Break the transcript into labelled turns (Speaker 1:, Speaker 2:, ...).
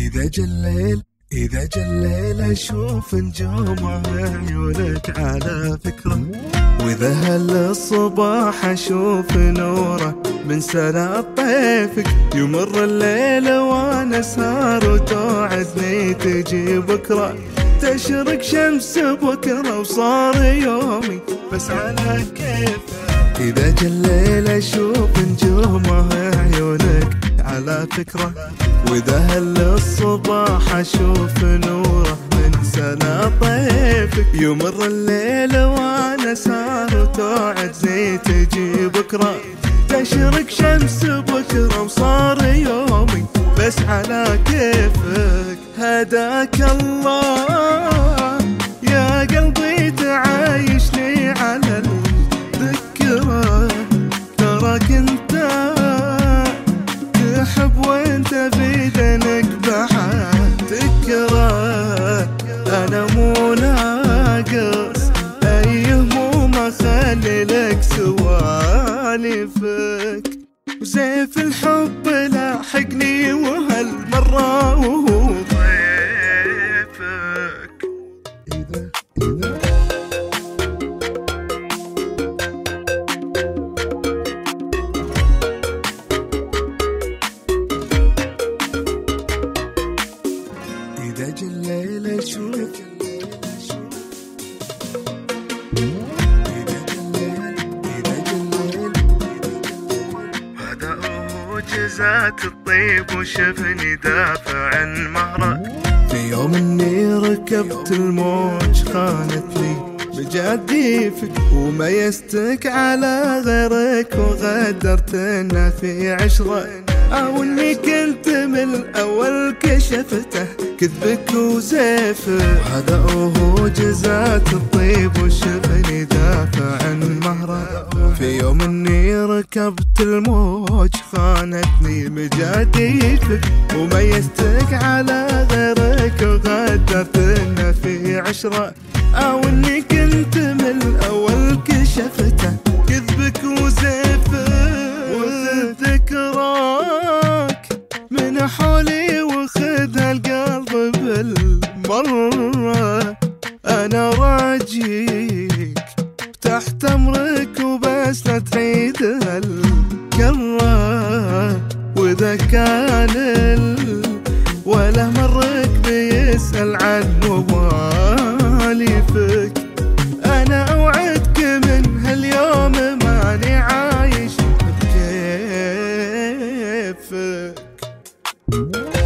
Speaker 1: إذا جليل إذا جليل أشوف نجوم عيونك على فكرة. وإذا هل الصباح أشوف نوره من سنة طيفك يمر الليل وأنا سهر وتوعدني تجي بكرة. تشرق شمس بكرة وصار يومي بس على كيفك؟ إذا جليل أشوف نجومه عيونك على فكرة وإذا هل الصباح أشوف نوره من سنة طيفك. يمر الليل وأنا سهر وتوعد زي تجي بكرة. تشرق شمس بكرة وصار يومي بس على كيفك. هداك الله. يا قلبي تعايشني على الذكرى. تراك انت تحب وأنت بيدنك بحال تكره أنا مو ناقص أي هموم اخلي لك سوالفك وسيف الحب لاحقني وهالمرة وهو ضيفك. إذا إذا إذا جليل أشوف إذا جليل إذا جليل هذا معجزات الطيب وشفني دافع عن مهرة في يوم إني ركبت الموج خانتني. بجديفك وميزتك على غيرك وغدرت انه في عشرة. أو إني كنت من الأول كشفته كذبك وزيفك هذا هو جزات الطيب وشفني دافع عن مهرة. في يوم إني ركبت الموج خانتني مجاديفك وميزتك على غيرك وغدرت انه في عشرة. أو اني كنت من الأول كشفته. كذبك وزيفك وخذ ذكراك من حولي وخذ القلب بالمرة. أنا راجيك تحت أمرك وبس لا تعيد الكرة وإذا كان ولا مرك Music.